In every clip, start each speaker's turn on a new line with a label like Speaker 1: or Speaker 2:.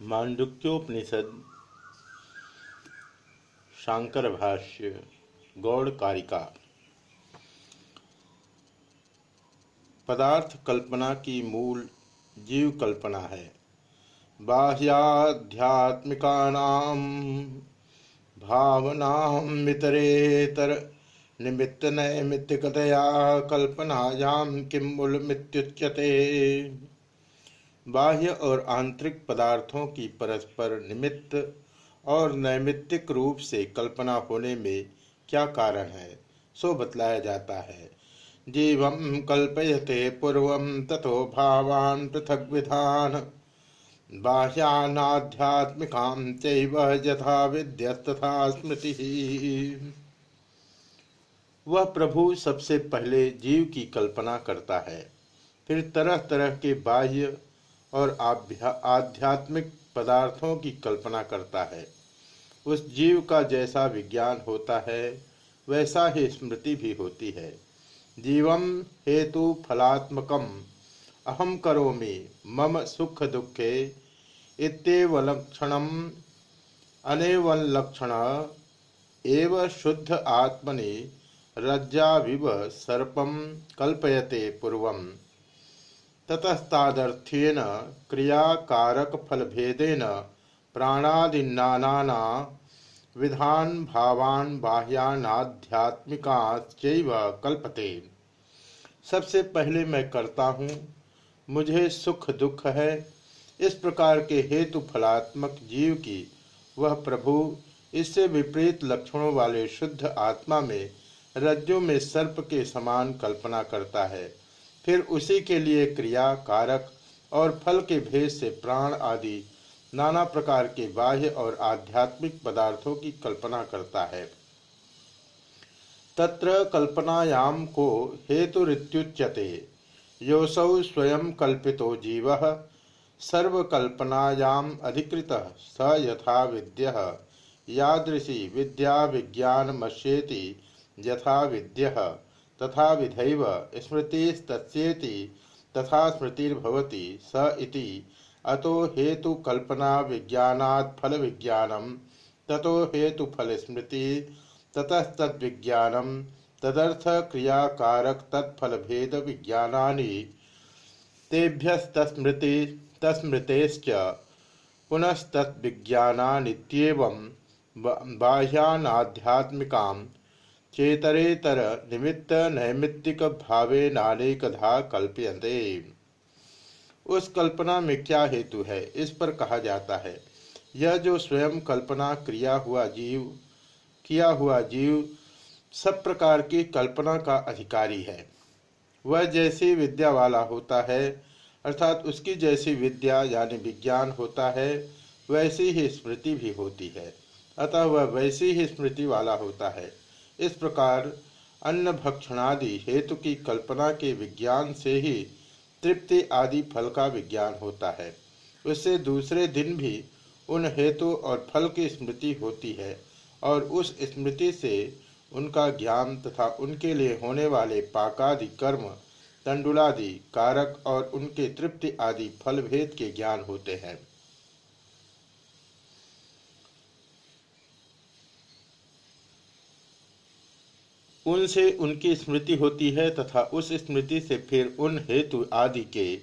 Speaker 1: मांडुक्योपनिषद शांकर भाष्य गौड़ कारिका पदार्थ कल्पना की मूल जीव कल्पना है। बाह्याध्यात्मिका भावना मितरेतर निमित्त नैमित्तिकतया कल्पनायाम किम मूल मित्युच्यते बाह्य और आंतरिक पदार्थों की परस्पर निमित्त और नैमित्तिक रूप से कल्पना होने में क्या कारण है? सो बतलाया जाता है। जीव कल्पयते पूर्व तथो भावान पृथक विधान बाह्यानाध्यात्मिका यथा विद्यस्तथा स्मृति। वह प्रभु सबसे पहले जीव की कल्पना करता है। फिर तरह तरह के बाह्य और आध्यात्मिक पदार्थों की कल्पना करता है। उस जीव का जैसा विज्ञान होता है, वैसा ही स्मृति भी होती है। जीवम हेतु फलात्मकम अहम करोमि, मम सुख दुखे इतवलक्षण अनेवलक्षण, एव शुद्ध आत्मनि रज्जाविव सर्पम कल्पयते पूर्वम। ततस्तादर्थ्येन क्रियाकारक फलभेदेन प्राणादिन्नाना विधान भावान बाह्यानाध्यात्मिकाश्चैव कल्पते। सबसे पहले मैं करता हूँ, मुझे सुख दुख है, इस प्रकार के हेतु फलात्मक जीव की, वह प्रभु, इससे विपरीत लक्षणों वाले शुद्ध आत्मा में, रज्जु में सर्प के समान कल्पना करता है। फिर उसी के लिए क्रिया, कारक और फल के भेद से प्राण आदि नाना प्रकार के बाह्य और आध्यात्मिक पदार्थों की कल्पना करता है। तत्र कल्पनायाम को हेतुरित्युच्यते। योसौ स्वयं कल्पितो जीव, सर्वकल्पनायाम अधिकृत, स यथा विद्य। यादृशी विद्या विज्ञान मश्येति यथा विद्य। तथा विधैव स्मृतिस्तस्येति तथा स्मृतिर्भवति स इति। अतो हेतु कल्पना विज्ञानात् फल विज्ञानम ततो हेतु फल स्मृति ततस्तद्विज्ञानम तदर्थ क्रियाकारक तत्फल भेद विज्ञानानि तेभ्यस्तस्मृति तस्मृतेश्च पुनस्तद्विज्ञानानित्येवं बाह्यानाध्यात्मिकां चेतरेतर निमित्त नैमित्तिक भावे नानेकधा कल्पयते उस कल्पना में क्या हेतु है, इस पर कहा जाता है। यह जो स्वयं कल्पना क्रिया हुआ जीव, किया हुआ जीव, सब प्रकार की कल्पना का अधिकारी है। वह जैसी विद्या वाला होता है, अर्थात उसकी जैसी विद्या यानी विज्ञान होता है, वैसी ही स्मृति भी होती है। अतः वह वैसी ही स्मृति वाला होता है। इस प्रकार अन्न भक्षणादि हेतु की कल्पना के विज्ञान से ही तृप्ति आदि फल का विज्ञान होता है। उससे दूसरे दिन भी उन हेतु और फल की स्मृति होती है और उस स्मृति से उनका ज्ञान तथा उनके लिए होने वाले पाकादि कर्म, तंडुलादि कारक और उनके तृप्ति आदि फल भेद के ज्ञान होते हैं। उनसे उनकी स्मृति होती है तथा उस स्मृति से फिर उन हेतु आदि के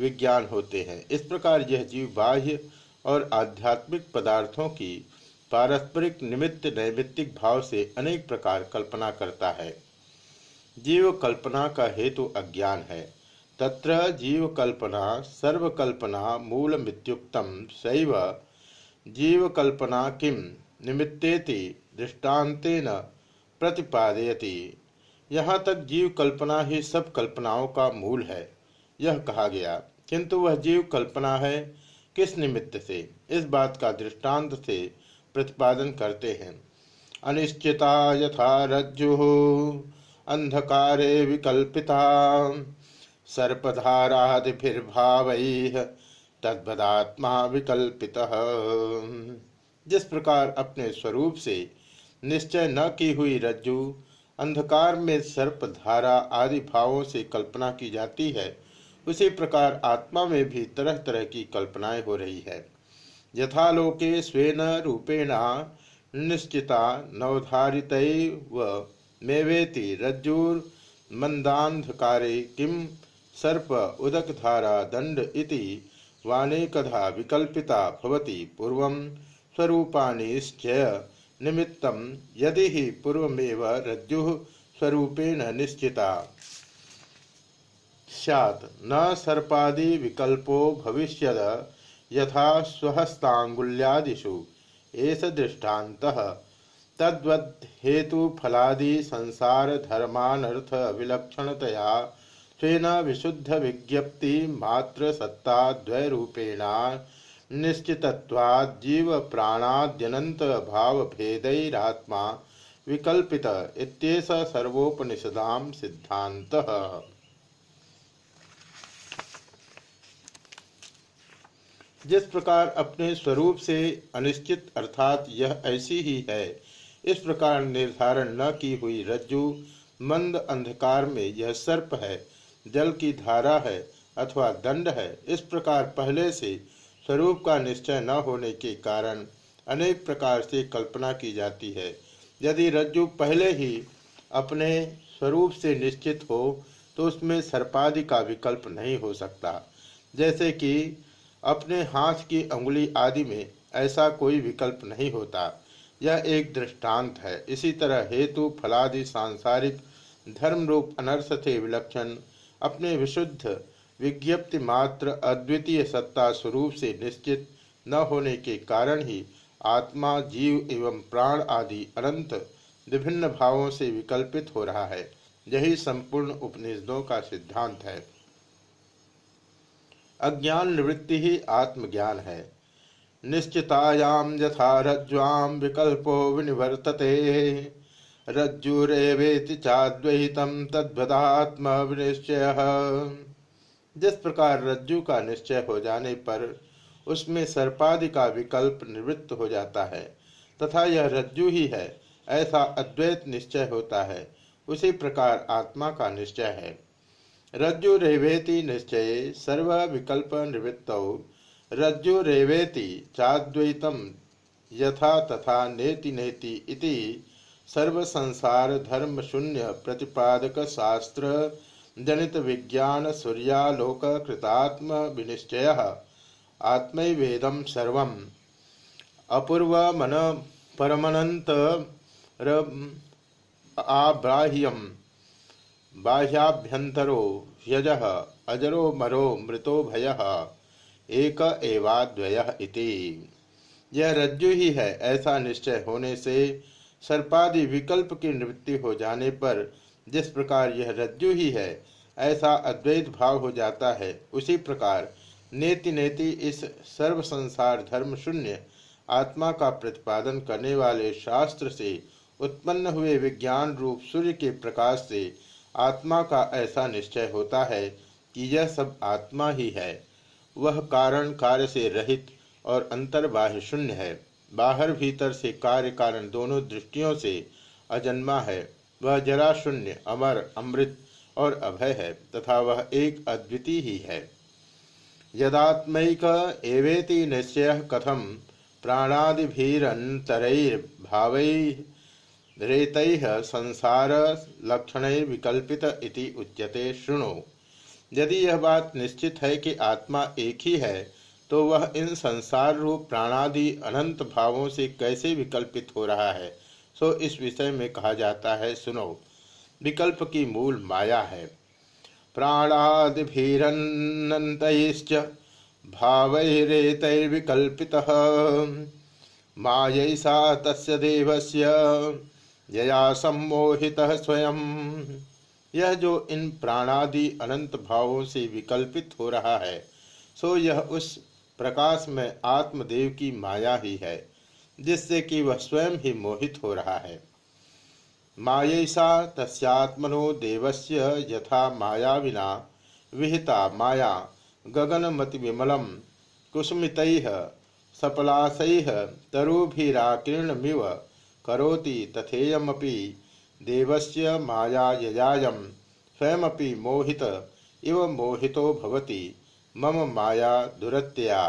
Speaker 1: विज्ञान होते हैं। इस प्रकार यह जीव बाह्य और आध्यात्मिक पदार्थों की पारस्परिक निमित्त नैमित्तिक भाव से अनेक प्रकार कल्पना करता है। जीव कल्पना का हेतु अज्ञान है। तत्र जीव कल्पना सर्वकल्पना मूल मित्युक्तम, सैव। जीव कल्पना किम निमित्तेति, दृष्टान्तेन प्रतिपादयति। यहाँ तक जीव कल्पना ही सब कल्पनाओं का मूल है, यह कहा गया। किंतु वह जीव कल्पना है किस निमित्त से? इस बात का दृष्टांत से प्रतिपादन करते हैं। अनिश्चिता यथा रज्जु, अंधकारे विकल्पिता सर्पधारादिर्भाव तद्भदात्मा विकल्पित। जिस प्रकार अपने स्वरूप से निश्चय न की हुई रज्जु। अंधकार में सर्प धारा आदि भावों से कल्पना की जाती है। उसी प्रकार आत्मा में भी तरह तरह की कल्पनाएँ हो रही है। यथालोके स्वेन रूपेणा निश्चिता नवधारितैव मेवेति रज्जुर्मन्दान्धकारे किं सर्प उदकधारा दंड इति वानेकधा विकल्पिता भवति पूर्वं स्वरूपानिश्चय निमित्तं यदि ही पूर्वमेव रज्जु स्वरूपेण निश्चिता। सैत् न सर्पादि विकल्पो भविष्यद यथा स्वहस्तांगुल्यादिषु एष दृष्टान्तः। तद्वद् हेतुफलादि संसार धर्मानर्थ विलक्षणतया स्वेन विशुद्ध निश्चितत्वात् जीव प्राणाद्यनंत भाव भेदैरात्मा विकल्पित इत्येष सर्वोपनिषदाम सिद्धांत जिस प्रकार अपने स्वरूप से अनिश्चित अर्थात यह ऐसी ही है, इस प्रकार निर्धारण न की हुई रज्जु, मंद अंधकार में यह सर्प है, जल की धारा है अथवा दंड है, इस प्रकार पहले से स्वरूप का निश्चय न होने के कारण अनेक प्रकार से कल्पना की जाती है। यदि रज्जु पहले ही अपने स्वरूप से निश्चित हो तो उसमें सर्पादि का विकल्प नहीं हो सकता। जैसे कि अपने हाथ की अंगुली आदि में ऐसा कोई विकल्प नहीं होता। यह एक दृष्टांत है। इसी तरह हेतु, फलादि, सांसारिक धर्म रूप अनर्थ से विलक्षण, अपने विशुद्ध विज्ञप्ति मात्र अद्वितीय सत्ता स्वरूप से निश्चित न होने के कारण ही आत्मा, जीव एवं प्राण आदि अनंत विभिन्न भावों से विकल्पित हो रहा है। यही संपूर्ण उपनिषदों का सिद्धांत है। अज्ञान निवृत्ति ही आत्मज्ञान है। निश्चितायाम यथा रज्ज्वाम विकल्पो विनिवर्तते। रज्जुरेवेति चाद्वैतम तद्वदात्म विनिश्चय जिस प्रकार रज्जु का निश्चय हो जाने पर उसमें सर्पादि का विकल्प निवृत्त हो जाता है, तथा यह रज्जु ही है, ऐसा अद्वैत निश्चय होता है। उसी प्रकार आत्मा का निश्चय है। रज्जु रेवेति निश्चय सर्व विकल्प निवृत्त। रज्जु रेवेति चाद्वैतम यथा तथा नेति नेति इति सर्व संसार धर्म शून्य प्रतिपादक शास्त्र जनित विज्ञान सूर्यालोक कृतात्म विनिश्चय आत्मवेदम सर्व अपूर्व मन परमनंत आब्राह्यम बाह्याभ्यंतरो ह्यज अजरो मरो मृतो भय एक इति। यह रज्जु ही है, ऐसा निश्चय होने से सर्पादि विकल्प की निवृत्ति हो जाने पर जिस प्रकार यह रज्जु ही है, ऐसा अद्वैत भाव हो जाता है। उसी प्रकार नेति नेति इस सर्व संसार धर्म शून्य आत्मा का प्रतिपादन करने वाले शास्त्र से उत्पन्न हुए विज्ञान रूप सूर्य के प्रकाश से आत्मा का ऐसा निश्चय होता है कि यह सब आत्मा ही है। वह कारण कार्य से रहित और अंतर्बाह्य शून्य है। बाहर भीतर से कार्य कारण दोनों दृष्टियों से अजन्मा है। वह जरा शून्य अमर, अमृत और अभय है, तथा वह एक अद्वितीय ही है। यदात्मक एवेति निश्चय कथम प्राणादिभिरंतरैर्भाव रेत संसार लक्षण विकल्पित इति उच्यते, शुणु। यदि यह बात निश्चित है कि आत्मा एक ही है तो वह इन संसार रूप प्राणादि अनंत भावों से कैसे विकल्पित हो रहा है? सो इस विषय में कहा जाता है, सुनो। विकल्प की मूल माया है। प्राणादिभिरन्नतैश्च भावैरेतैर्विकल्पितः। मायैसा तस्य देवस्य, यया सम्मोहितः स्वयं। यह जो इन प्राणादि अनंत भावों से विकल्पित हो रहा है, सो यह उस प्रकाश में आत्मदेव की माया ही है। जिससे कि वह स्वयं ही मोहित हो रहा है। मायैसा तस्यात्मनो देवस्य यथा माया विना विहिता माया विमलम कुसुमित सपलाश तरुभिराकीर्णमिव करोति तथेयमपि देवस्य माया यजायम स्वयमपि मोहित इव मोहितो भवति मम माया दुरत्या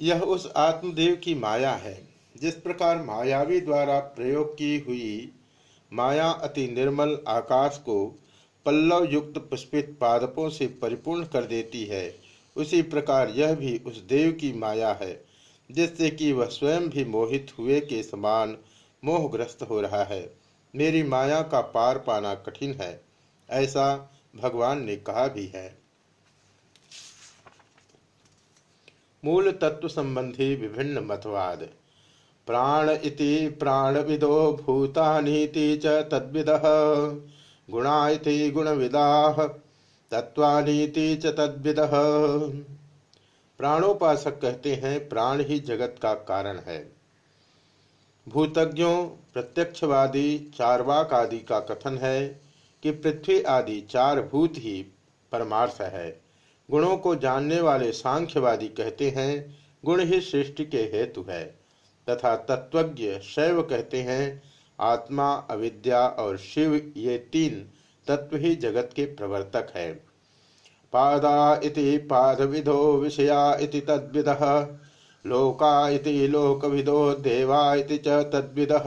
Speaker 1: यह उस आत्मदेव की माया है, जिस प्रकार मायावी द्वारा प्रयोग की हुई माया अति निर्मल आकाश को पल्लव युक्त पुष्पित पादपों से परिपूर्ण कर देती है, उसी प्रकार यह भी उस देव की माया है, जिससे कि वह स्वयं भी मोहित हुए के समान मोहग्रस्त हो रहा है। मेरी माया का पार पाना कठिन है, ऐसा भगवान ने कहा भी है। मूल तत्व संबंधी विभिन्न मतवाद। प्राण इति प्राणविदो भूतानीति च तद्विदः। गुणा इति गुणविदाः तत्वानीति च तद्विदः। प्राणोपासक कहते हैं, प्राण ही जगत का कारण है। भूतज्ञों, प्रत्यक्षवादी, चारवाक आदि का कथन है कि पृथ्वी आदि चार भूत ही परमार्थ है। गुणों को जानने वाले सांख्यवादी कहते हैं, गुण ही सृष्टि के हेतु है। तथा तत्वज्ञ शैव कहते हैं, आत्मा, अविद्या और शिव ये तीन तत्व ही जगत के प्रवर्तक है। पादा इति पादविधो विषया इति तद्विदः, लोका इति लोकविदो देवा इति च तद्विदः।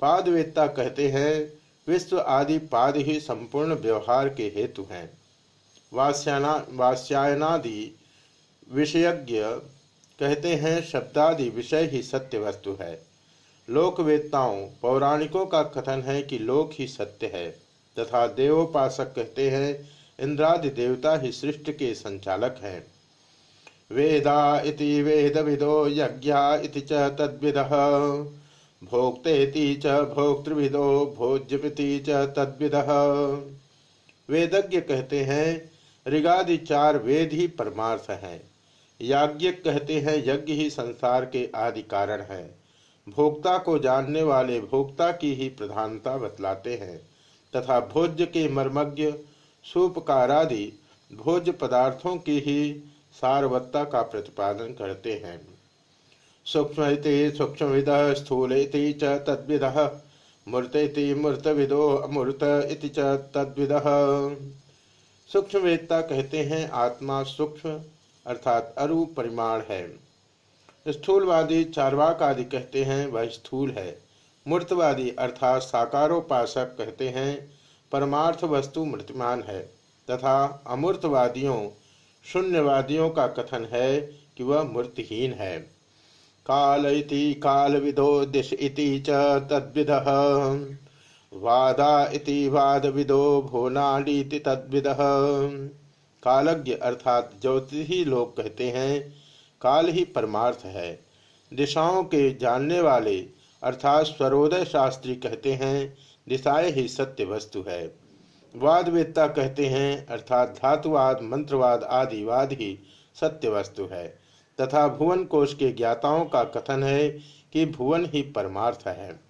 Speaker 1: पादवेत्ता कहते हैं, विश्व आदि पाद ही संपूर्ण व्यवहार के हेतु हैं। वास्याना, वास्यायनादि विषयज्ञ कहते हैं, शब्दादि विषय ही सत्य वस्तु है। लोकवेत्ताओं, पौराणिकों का कथन है कि लोक ही सत्य है, तथा देवोपासक कहते हैं, इंद्रादि देवता ही सृष्टि के संचालक हैं। वेदा इति वेदविदो यज्ञा इति च तद्विदः, भोक्तेति च भोक्तृविदो, भोज्यमिति च तद्विदः। वेदज्ञ कहते हैं ऋगादि चार वेद ही परमार्थ हैं। याज्ञ कहते हैं, यज्ञ ही संसार के आदि कारण है। भोक्ता को जानने वाले भोक्ता की ही प्रधानता बतलाते हैं, तथा भोज्य के मर्मज्ञ, सूपकारादि भोज्य पदार्थों की ही सारवत्ता का प्रतिपादन करते हैं। सूक्ष्म सूक्ष्म विद स्थूल च तद्विद मूर्त मूर्तविदो अमूर्त इति च तद्विद। सूक्ष्मवेत्ता कहते हैं आत्मा सूक्ष्म, अर्थात अरु परिमाण है। स्थूलवादी चारवाक आदि कहते हैं वह स्थूल है। मूर्तवादी अर्थात साकारोपासक कहते हैं परमार्थ वस्तु मूर्तिमान है। तथा अमूर्तवादियों, शून्यवादियों का कथन है कि वह मूर्तिहीन है। काल इति काल विदो दिश इति च तद्विद। वादा इति वाद विदो भोनालीति तद्विद। कालज्ञ अर्थात ज्योतिषी लोग कहते हैं, काल ही परमार्थ है। दिशाओं के जानने वाले, अर्थात स्वरोदय शास्त्री कहते हैं, दिशाएँ ही सत्य वस्तु है। वादवेत्ता कहते हैं, अर्थात धातुवाद, मंत्रवाद आदि वाद ही सत्य वस्तु है। तथा भुवन कोश के ज्ञाताओं का कथन है कि भुवन ही परमार्थ है।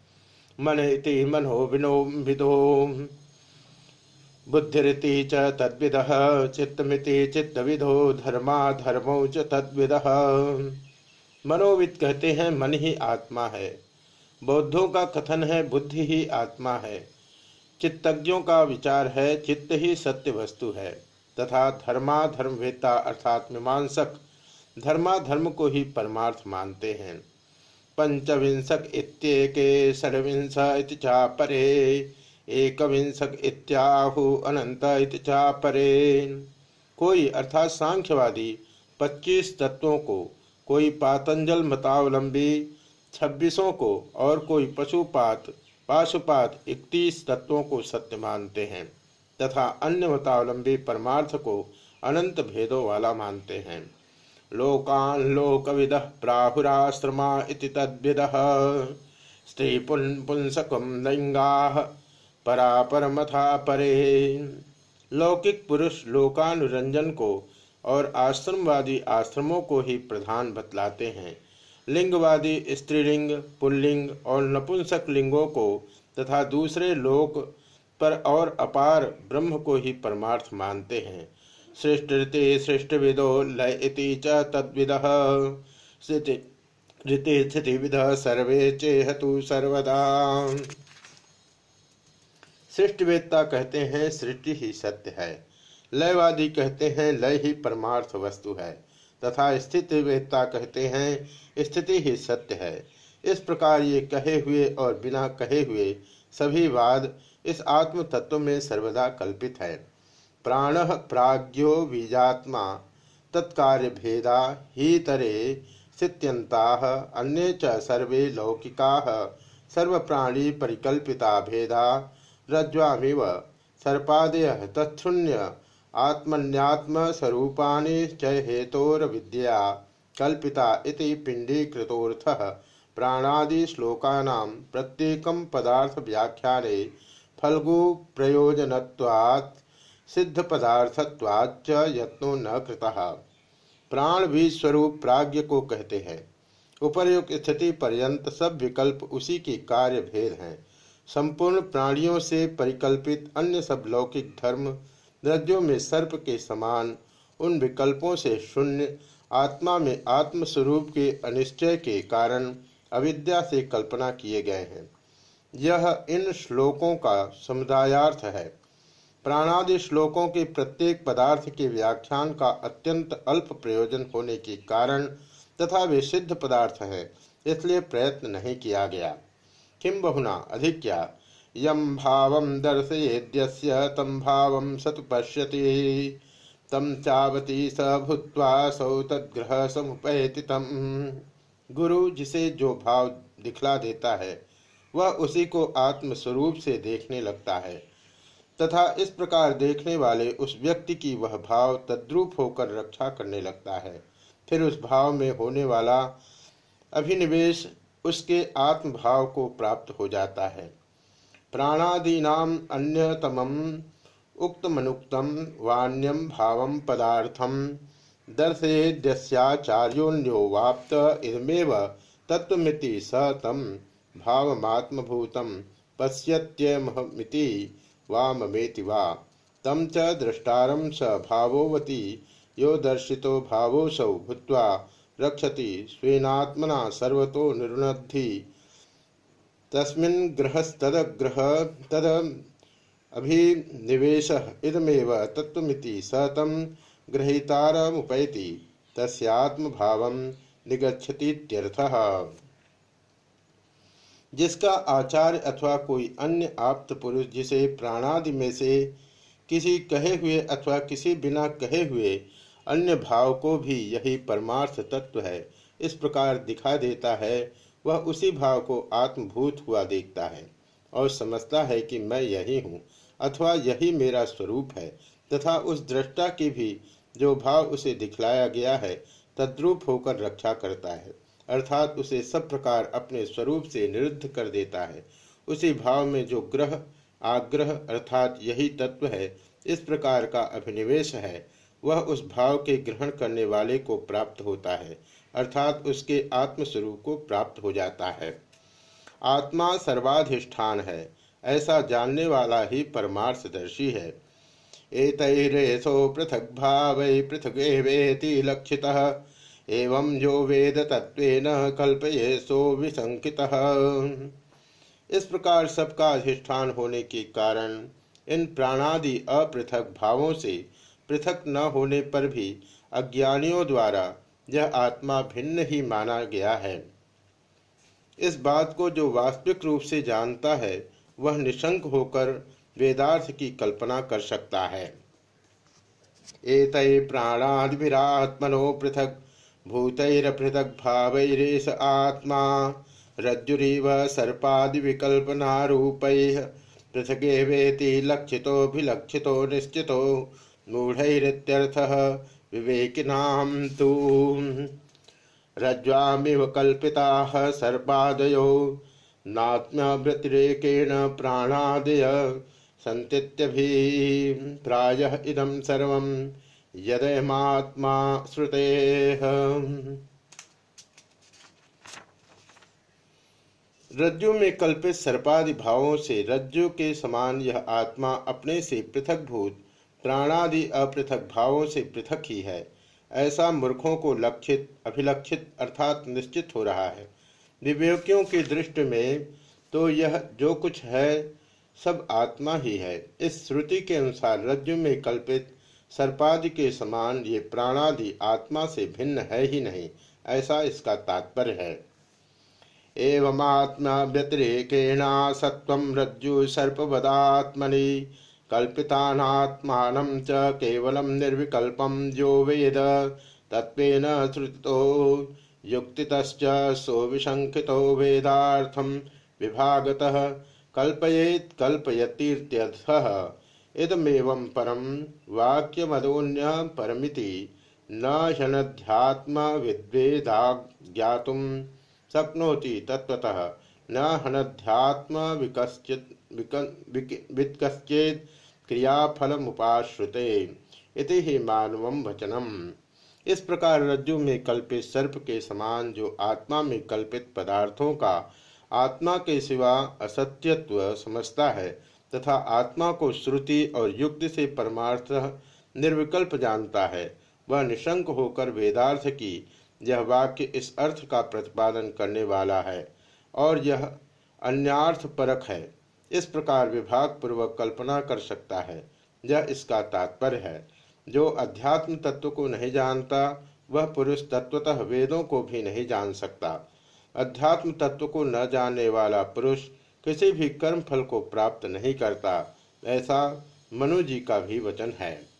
Speaker 1: मन इति विदो बुद्धिरिति च तद्विद, चित्तमिति चित्तविदो धर्मा धर्मो च तद्विद। मनोविद कहते हैं, मन ही आत्मा है। बौद्धों का कथन है, बुद्धि ही आत्मा है। चित्तज्ञों का विचार है, चित्त ही सत्य वस्तु है। तथा धर्मा धर्मवेता अर्थात मीमांसक धर्माधर्म को ही परमार्थ मानते हैं। पंचविंशक इत्येके षड्विंश इति चापरे, एकविंशक इत्याहु अनंत इति चापरे। कोई अर्थात सांख्यवादी पच्चीस तत्वों को, कोई पातंजल मतावलंबी छब्बीसों को, और कोई पशुपात, पाशुपात इकतीस तत्वों को सत्य मानते हैं, तथा अन्य मतावलंबी परमार्थ को अनंत भेदों वाला मानते हैं। लोकान लोकविद प्राहुराश्रमा तद्विद स्त्री पुंसकम लिंगा परापरमथा परे। लौकिक पुरुष लोकानुरंजन को और आश्रमवादी आश्रमों को ही प्रधान बतलाते हैं। लिंगवादी, स्त्रीलिंग, पुल्लिंग और नपुंसक लिंगों को तथा दूसरे लोक पर और अपार ब्रह्म को ही परमार्थ मानते हैं। सृष्ट ऋति सृष्ट विदो लय इति च तद्विद। ऋति स्थिति सर्वे चेहतु सर्वदा। सृष्टिवेत्ता कहते हैं, सृष्टि ही सत्य है। लयवादी कहते हैं, लय ही परमार्थ वस्तु है। तथा स्थिति वेदता कहते हैं, स्थिति ही सत्य है। इस प्रकार ये कहे हुए और बिना कहे हुए सभी वाद इस आत्म तत्व में सर्वदा कल्पित है। प्राण प्राज्ञो बीजात्मा तत्कार्य भेदा ही तरे सित्यंता अन्य च सर्वे लौकिका, सर्वप्राणी परिकल्पिता भेदा, रज्ज्वामिव सर्पादय तत्शून्य आत्मन्यात्म स्वरूपानि च हेतोर विद्या कल्पिता इति पिंडीकृतोऽर्थः प्राणादि श्लोकानां प्रत्येकं पदार्थ व्याख्याने फल्गु प्रयोजनत्वात् सिद्ध पदार्थत्वाच्च यत्नो न कृतः। प्राण भी स्वरूप प्राज्ञ को कहते हैं। उपर्युक्त स्थिति पर्यंत सब विकल्प उसी के कार्य भेद हैं। संपूर्ण प्राणियों से परिकल्पित अन्य सब लौकिक धर्म रज्जों में सर्प के समान, उन विकल्पों से शून्य, आत्मा में आत्मस्वरूप के अनिश्चय के कारण अविद्या से कल्पना किए गए हैं। यह इन श्लोकों का समुदायार्थ है। प्राणादि श्लोकों के प्रत्येक पदार्थ के व्याख्यान का अत्यंत अल्प प्रयोजन होने के कारण तथा वे सिद्ध पदार्थ है, इसलिए प्रयत्न नहीं किया गया। किम बहुना? अधिक क्या? यम भाव दर्शयेद्यस्य तम भाव सत पश्यति तम चावती स भूत्वा सौ तद्ग्रह समुपैति तम गुरु जिसे जो भाव दिखला देता है, वह उसी को आत्मस्वरूप से देखने लगता है। तथा इस प्रकार देखने वाले उस व्यक्ति की वह भाव तद्रूप होकर रक्षा करने लगता है। फिर उस भाव में होने वाला अभिनिवेश उसके आत्म भाव को प्राप्त हो जाता है। प्राणादीनाम अन्यतम उक्तमनुक्तम वाण्यम भाव पदार्थम दर्शयेद्यस्याचार्योन्यो वाप्त इदमेव तत्वमिति स तम भावमात्मभूतं पश्यत्यमहमिति वाममेति वा। तम च द्रष्टारं स भावोवती, यो दर्शितो भावोऽसौ भूत्वा रक्षति स्वेनात्मना सर्वतो निरुणद्धि तस्मिन् ग्रहस्तदग्रह तद अभिनिवेश इदमेव तत्वमिति स तम गृहीतारमुपैति तस्यात्म भाव निगछतीत्यर्थः जिसका आचार्य अथवा कोई अन्य आप्त पुरुष जिसे प्राणादि में से किसी कहे हुए अथवा किसी बिना कहे हुए अन्य भाव को भी यही परमार्थ तत्व है, इस प्रकार दिखा देता है, वह उसी भाव को आत्मभूत हुआ देखता है और समझता है कि मैं यही हूँ अथवा यही मेरा स्वरूप है तथा उस दृष्टा की भी जो भाव उसे दिखलाया गया है, तद्रूप होकर रक्षा करता है। अर्थात उसे सब प्रकार अपने स्वरूप से निरुद्ध कर देता है। उसी भाव में जो ग्रह, आग्रह अर्थात यही तत्व है, इस प्रकार का अभिनिवेश है, वह उस भाव के ग्रहण करने वाले को प्राप्त होता है, अर्थात उसके आत्मस्वरूप को प्राप्त हो जाता है। आत्मा सर्वाधिष्ठान है, ऐसा जानने वाला ही परमार्थदर्शी है। एतैरेशो पृथक भाव पृथगेवेति लक्षितः एवं जो वेद तत्व न कल्पये सो विसंकित इस प्रकार सबका अधिष्ठान होने के कारण इन प्राणादि अपृथक भावों से पृथक न होने पर भी अज्ञानियों द्वारा यह आत्मा भिन्न ही माना गया है। इस बात को जो वास्तविक रूप से जानता है, वह निशंक होकर वेदार्थ की कल्पना कर सकता है। एक प्राणादिरात्मनो पृथक भूतरपृथक भावरेश आत्मा, रज्जुरीव सर्पादि विकल्पना रूप पृथगेवेति लक्षितोभिलक्षितो निश्चितो मूढ़रथ विवेकिनाम तो। रज्ज्वामिव कल्पिता सर्पादयो नात्म्यतिरेकेण प्राणादय प्राय इदम सर्व यदयमात्मा श्रुते रज्जु में कल्पित सर्पादि भावों से रज्जु के समान यह आत्मा अपने से पृथक भूत, प्राणादि अपृथक भावों से पृथक ही है। ऐसा मूर्खों को लक्षित, अभिलक्षित अर्थात निश्चित हो रहा है। विवेकियों की दृष्टि में तो यह जो कुछ है, सब आत्मा ही है। इस श्रुति के अनुसार रज्जु में कल्पित सर्पादि के समान ये प्राणादि आत्मा से भिन्न है ही नहीं, ऐसा इसका तात्पर्य है। एवमात्मा व्यतिरेकेण सत्व रज्जु सर्पवदात्मनि कल्पितात्मा च केवलं निर्विकल्पं जो वेद तत्वेन श्रुतितो, युक्तितश्च सोविशङ्कितो वेदार्थं विभागतः, कल्पयेत् कल्पयतीत्यर्थः। इदमेवं परम वाक्यमदोन्य परमिति न ह्यनध्यात्म विद्वेदा ज्ञातुं शक्नोति तत्वतः न हनध्यात्म विकश्चेत क्रियाफल मुश्रुते ही वचनम। इस प्रकार रज्जु में कल्पित सर्प के समान जो आत्मा में कल्पित पदार्थों का आत्मा के सिवा असत्यत्व समझता है तथा आत्मा को श्रुति और युक्ति से परमार्थ निर्विकल्प जानता है। वह निशंक होकर वेदार्थ की यह वाक्य इस अर्थ का प्रतिपादन करने वाला है और यह अन्यार्थ परक है। इस प्रकार विभाग पूर्वक कल्पना कर सकता है। यह इसका तात्पर्य है। जो अध्यात्म तत्व को नहीं जानता, वह पुरुष तत्वतः वेदों को भी नहीं जान सकता। अध्यात्म तत्व को न जानने वाला पुरुष किसी भी कर्म फल को प्राप्त नहीं करता, ऐसा मनु जी का भी वचन है।